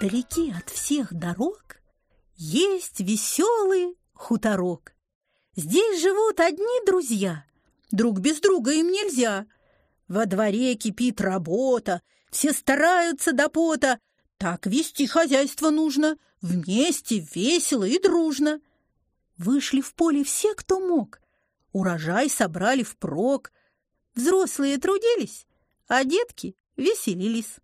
Вдалеке от всех дорог есть веселый хуторок. Здесь живут одни друзья, друг без друга им нельзя. Во дворе кипит работа, все стараются до пота. Так вести хозяйство нужно, вместе, весело и дружно. Вышли в поле все, кто мог. Урожай собрали впрок. Взрослые трудились, а детки веселились.